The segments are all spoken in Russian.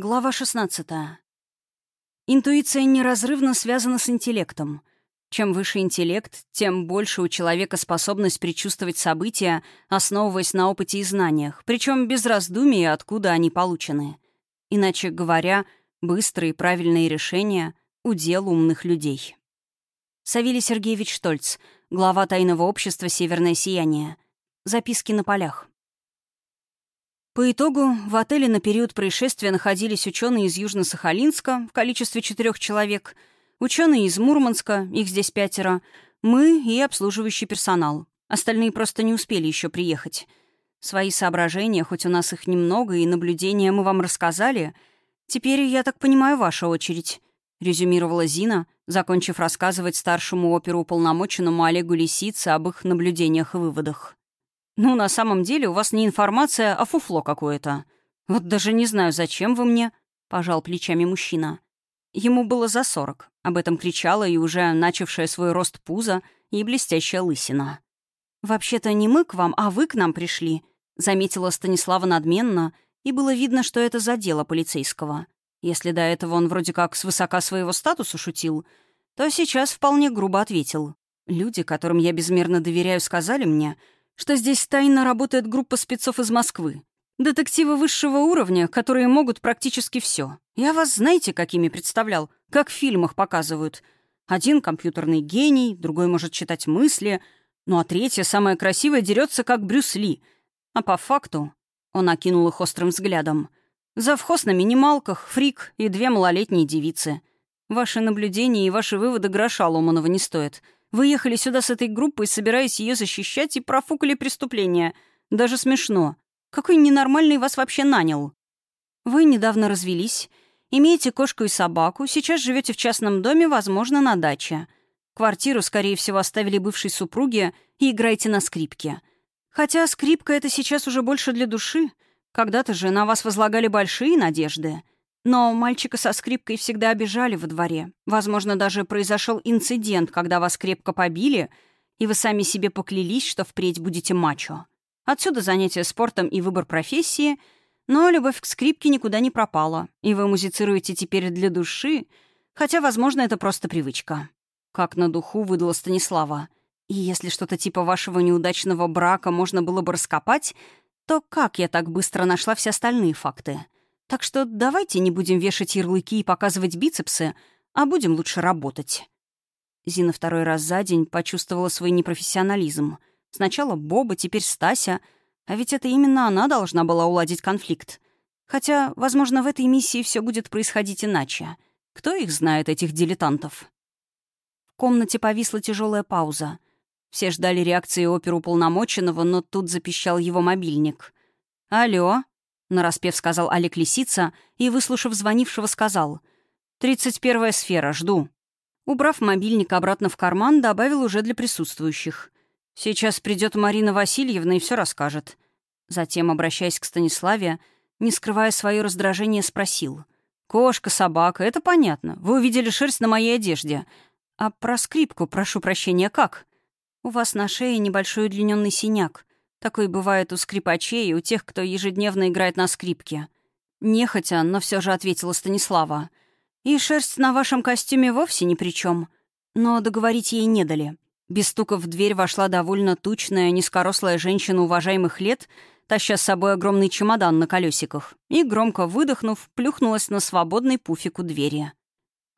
Глава 16. Интуиция неразрывно связана с интеллектом. Чем выше интеллект, тем больше у человека способность предчувствовать события, основываясь на опыте и знаниях, причем без раздумий, откуда они получены. Иначе говоря, быстрые и правильные решения — удел умных людей. Савелий Сергеевич Штольц, глава тайного общества «Северное сияние». Записки на полях. По итогу в отеле на период происшествия находились ученые из Южно-Сахалинска в количестве четырех человек, ученые из Мурманска, их здесь пятеро, мы и обслуживающий персонал. Остальные просто не успели еще приехать. Свои соображения, хоть у нас их немного, и наблюдения мы вам рассказали. Теперь, я так понимаю, ваша очередь», — резюмировала Зина, закончив рассказывать старшему оперу уполномоченному Олегу Лисице об их наблюдениях и выводах. «Ну, на самом деле у вас не информация, а фуфло какое-то. Вот даже не знаю, зачем вы мне...» — пожал плечами мужчина. Ему было за сорок. Об этом кричала и уже начавшая свой рост пузо и блестящая лысина. «Вообще-то не мы к вам, а вы к нам пришли», — заметила Станислава надменно, и было видно, что это за дело полицейского. Если до этого он вроде как свысока своего статуса шутил, то сейчас вполне грубо ответил. «Люди, которым я безмерно доверяю, сказали мне, что здесь тайно работает группа спецов из Москвы. Детективы высшего уровня, которые могут практически все. Я вас знаете, какими представлял? Как в фильмах показывают. Один компьютерный гений, другой может читать мысли, ну а третья, самая красивая, дерется как Брюс Ли. А по факту он окинул их острым взглядом. Завхоз на минималках, фрик и две малолетние девицы. Ваши наблюдения и ваши выводы гроша ломаного не стоят — вы ехали сюда с этой группой, собираясь ее защищать, и профукали преступление. Даже смешно. Какой ненормальный вас вообще нанял? Вы недавно развелись, имеете кошку и собаку, сейчас живете в частном доме, возможно, на даче. Квартиру, скорее всего, оставили бывшей супруге и играете на скрипке. Хотя скрипка — это сейчас уже больше для души. Когда-то же на вас возлагали большие надежды — но мальчика со скрипкой всегда обижали во дворе. Возможно, даже произошел инцидент, когда вас крепко побили, и вы сами себе поклялись, что впредь будете мачо. Отсюда занятие спортом и выбор профессии, но любовь к скрипке никуда не пропала, и вы музицируете теперь для души, хотя, возможно, это просто привычка. Как на духу выдала Станислава. И если что-то типа вашего неудачного брака можно было бы раскопать, то как я так быстро нашла все остальные факты — так что давайте не будем вешать ярлыки и показывать бицепсы, а будем лучше работать». Зина второй раз за день почувствовала свой непрофессионализм. Сначала Боба, теперь Стася. А ведь это именно она должна была уладить конфликт. Хотя, возможно, в этой миссии все будет происходить иначе. Кто их знает, этих дилетантов? В комнате повисла тяжелая пауза. Все ждали реакции оперуполномоченного, но тут запищал его мобильник. «Алло?» — нараспев сказал Олег Лисица и, выслушав звонившего, сказал. «Тридцать первая сфера, жду». Убрав мобильник обратно в карман, добавил уже для присутствующих. «Сейчас придет Марина Васильевна и все расскажет». Затем, обращаясь к Станиславе, не скрывая свое раздражение, спросил. «Кошка, собака, это понятно. Вы увидели шерсть на моей одежде. А про скрипку, прошу прощения, как?» «У вас на шее небольшой удлиненный синяк. Такое бывает у скрипачей и у тех, кто ежедневно играет на скрипке. Нехотя, но все же ответила Станислава. И шерсть на вашем костюме вовсе ни при чем. Но договорить ей не дали. Без стука в дверь вошла довольно тучная, низкорослая женщина уважаемых лет, таща с собой огромный чемодан на колесиках, и, громко выдохнув, плюхнулась на свободный пуфик у двери.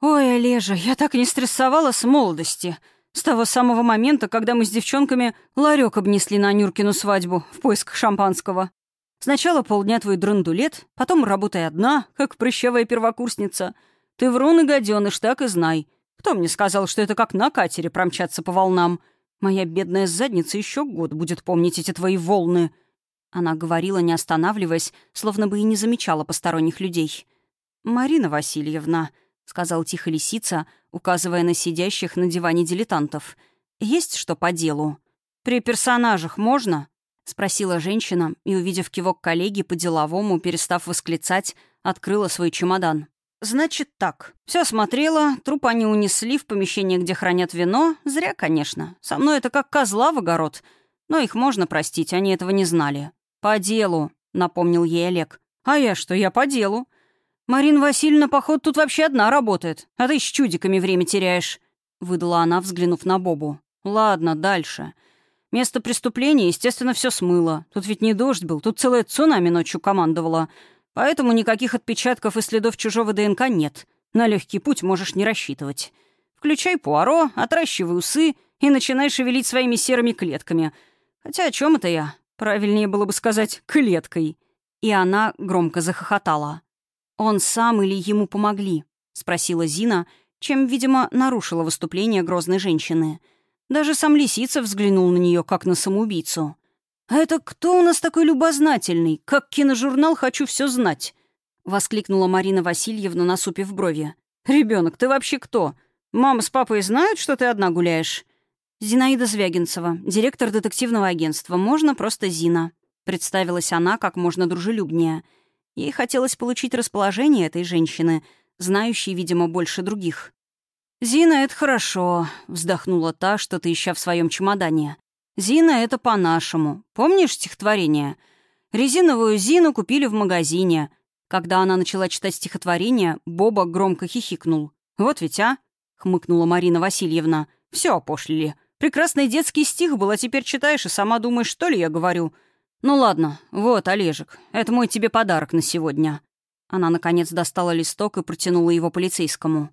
«Ой, Олежа, я так не стрессовала с молодости!» С того самого момента, когда мы с девчонками ларек обнесли на Нюркину свадьбу в поисках шампанского. Сначала полдня твой драндулет, потом работай одна, как прыщавая первокурсница. Ты врун и гаденыш, так и знай. Кто мне сказал, что это как на катере промчаться по волнам? Моя бедная задница еще год будет помнить эти твои волны». Она говорила, не останавливаясь, словно бы и не замечала посторонних людей. «Марина Васильевна», — сказал тихо лисица, указывая на сидящих на диване дилетантов. «Есть что по делу?» «При персонажах можно?» — спросила женщина и, увидев кивок коллеги по-деловому, перестав восклицать, открыла свой чемодан. «Значит так. Все смотрела, труп они унесли в помещение, где хранят вино. Зря, конечно. Со мной это как козла в огород. Но их можно простить, они этого не знали. По делу», — напомнил ей Олег. «А я что, я по делу. «Марина Васильевна, поход, тут вообще одна работает, а ты с чудиками время теряешь», — выдала она, взглянув на Бобу. «Ладно, дальше. Место преступления, естественно, все смыло. Тут ведь не дождь был, тут целая цунами ночью командовала. Поэтому никаких отпечатков и следов чужого ДНК нет. На легкий путь можешь не рассчитывать. Включай Пуаро, отращивай усы и начинай шевелить своими серыми клетками. Хотя о чем это я? Правильнее было бы сказать «клеткой». И она громко захохотала. «Он сам или ему помогли?» — спросила Зина, чем, видимо, нарушила выступление грозной женщины. Даже сам Лисица взглянул на нее, как на самоубийцу. «А это кто у нас такой любознательный? Как киножурнал «Хочу все знать»?» — воскликнула Марина Васильевна, насупив брови. «Ребенок, ты вообще кто? Мама с папой знают, что ты одна гуляешь?» «Зинаида Звягинцева, директор детективного агентства. Можно просто Зина», — представилась она как можно дружелюбнее — Ей хотелось получить расположение этой женщины, знающей, видимо, больше других. «Зина, это хорошо», — вздохнула та, что-то ища в своем чемодане. «Зина — это по-нашему. Помнишь стихотворение? Резиновую Зину купили в магазине». Когда она начала читать стихотворение, Боба громко хихикнул. «Вот ведь, а?» — хмыкнула Марина Васильевна. «Все опошлили. Прекрасный детский стих был, а теперь читаешь и сама думаешь, что ли я говорю. «Ну ладно, вот, Олежек, это мой тебе подарок на сегодня». Она, наконец, достала листок и протянула его полицейскому.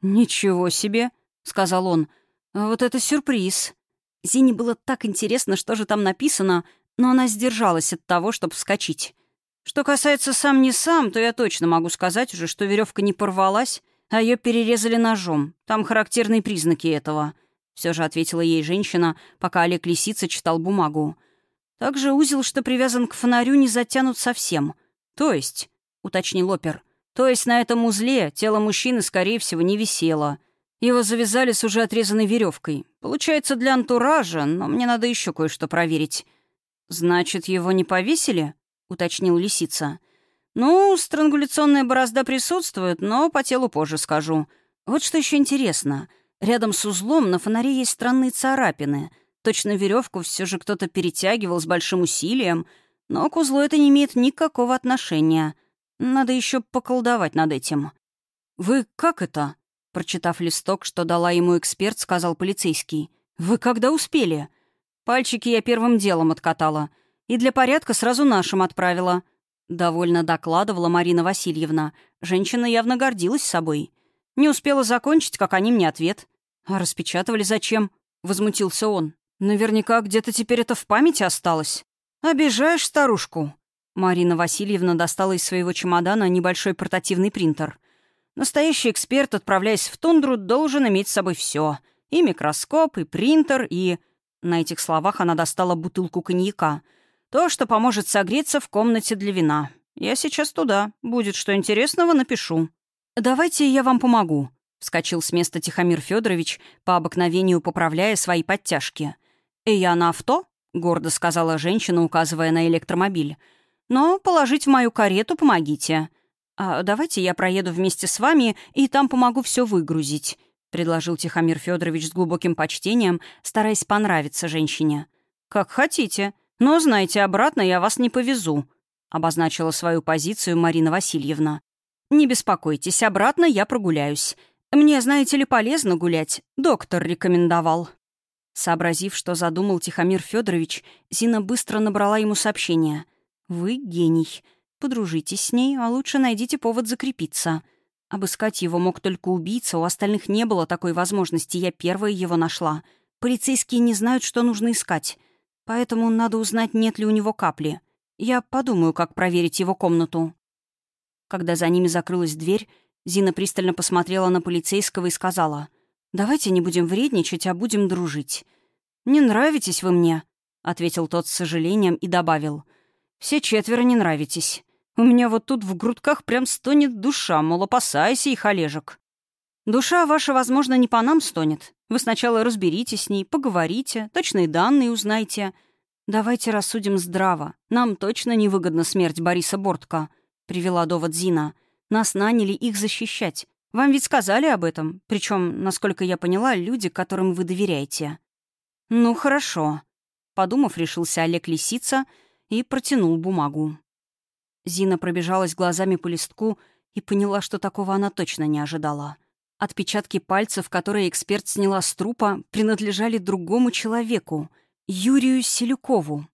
«Ничего себе», — сказал он. «Вот это сюрприз». Зине было так интересно, что же там написано, но она сдержалась от того, чтобы вскочить. Что касается сам не сам, то я точно могу сказать уже, что веревка не порвалась, а ее перерезали ножом. Там характерные признаки этого. Все же ответила ей женщина, пока Олег Лисица читал бумагу. Также узел, что привязан к фонарю, не затянут совсем. То есть, — уточнил опер, — то есть на этом узле тело мужчины, скорее всего, не висело. Его завязали с уже отрезанной веревкой. Получается, для антуража, но мне надо еще кое-что проверить. «Значит, его не повесили?» — уточнил лисица. «Ну, странгуляционная борозда присутствует, но по телу позже скажу. Вот что еще интересно. Рядом с узлом на фонаре есть странные царапины — Точно веревку все же кто-то перетягивал с большим усилием, но к узлу это не имеет никакого отношения. Надо еще поколдовать над этим. «Вы как это?» Прочитав листок, что дала ему эксперт, сказал полицейский. «Вы когда успели?» «Пальчики я первым делом откатала. И для порядка сразу нашим отправила». Довольно докладывала Марина Васильевна. Женщина явно гордилась собой. Не успела закончить, как они мне ответ. «А распечатывали зачем?» — возмутился он. Наверняка где-то теперь это в памяти осталось. Обижаешь старушку. Марина Васильевна достала из своего чемодана небольшой портативный принтер. Настоящий эксперт, отправляясь в тундру, должен иметь с собой все: И микроскоп, и принтер, и... На этих словах она достала бутылку коньяка. То, что поможет согреться в комнате для вина. Я сейчас туда. Будет что интересного, напишу. «Давайте я вам помогу», — вскочил с места Тихомир Федорович, по обыкновению поправляя свои подтяжки. «Я на авто», — гордо сказала женщина, указывая на электромобиль. «Но положить в мою карету помогите. А давайте я проеду вместе с вами и там помогу все выгрузить», — предложил Тихомир Федорович с глубоким почтением, стараясь понравиться женщине. «Как хотите. Но, знаете, обратно я вас не повезу», — обозначила свою позицию Марина Васильевна. «Не беспокойтесь, обратно я прогуляюсь. Мне, знаете ли, полезно гулять. Доктор рекомендовал». Сообразив, что задумал Тихомир Федорович, Зина быстро набрала ему сообщение. «Вы гений. Подружитесь с ней, а лучше найдите повод закрепиться. Обыскать его мог только убийца, у остальных не было такой возможности, я первая его нашла. Полицейские не знают, что нужно искать. Поэтому надо узнать, нет ли у него капли. Я подумаю, как проверить его комнату». Когда за ними закрылась дверь, Зина пристально посмотрела на полицейского и сказала — Давайте не будем вредничать, а будем дружить. Не нравитесь вы мне, ответил тот с сожалением и добавил. Все четверо не нравитесь. У меня вот тут в грудках прям стонет душа, мол, опасайся их, Олежек. Душа ваша, возможно, не по нам стонет. Вы сначала разберитесь с ней, поговорите, точные данные узнайте. Давайте рассудим здраво. Нам точно невыгодна смерть Бориса Бортка, привела довод Зина. Нас наняли их защищать. Вам ведь сказали об этом, причем, насколько я поняла, люди, которым вы доверяете. Ну, хорошо. Подумав, решился Олег Лисица и протянул бумагу. Зина пробежалась глазами по листку И поняла, что такого она точно не ожидала. Отпечатки пальцев, которые эксперт сняла с трупа, принадлежали другому человеку — Юрию Селюкову.